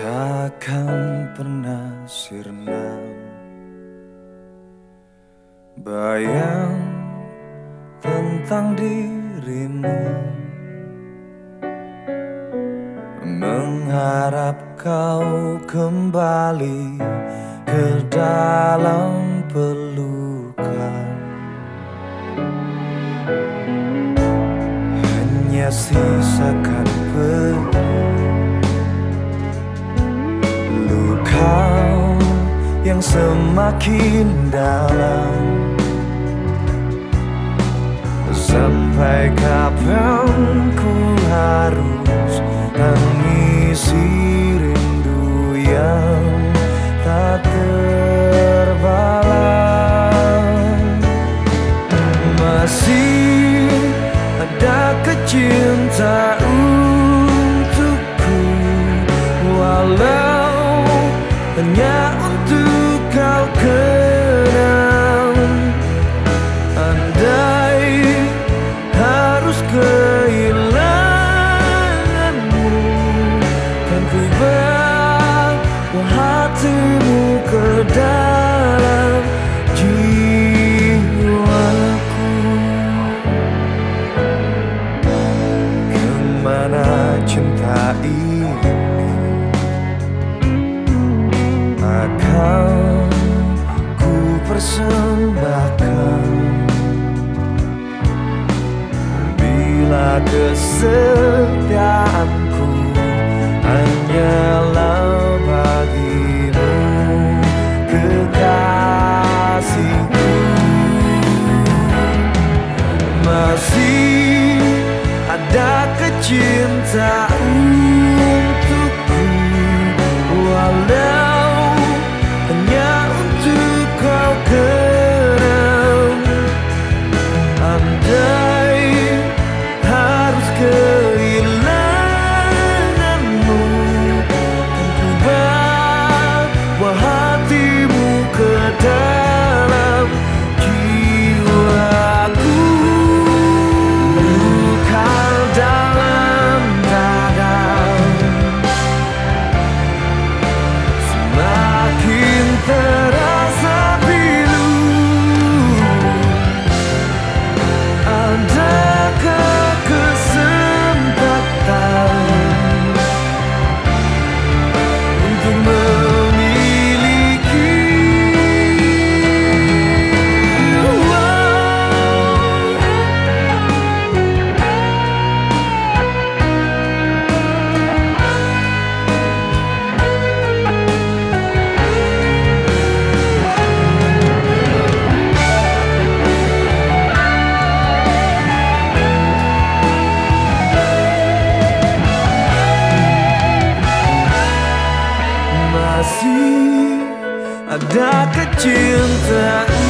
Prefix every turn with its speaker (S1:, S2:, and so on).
S1: Takkan pernah sirna Bayang tentang dirimu. Mengharap kau kembali ke dalam pelukan yang semakin dalam. Sampai kapan ku harus dalam jiwaku. Ke mana cinta ini Akan ku persembahkan Bila kesetiaanku masih ada kecintaan